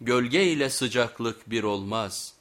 Gölge ile sıcaklık bir olmaz.''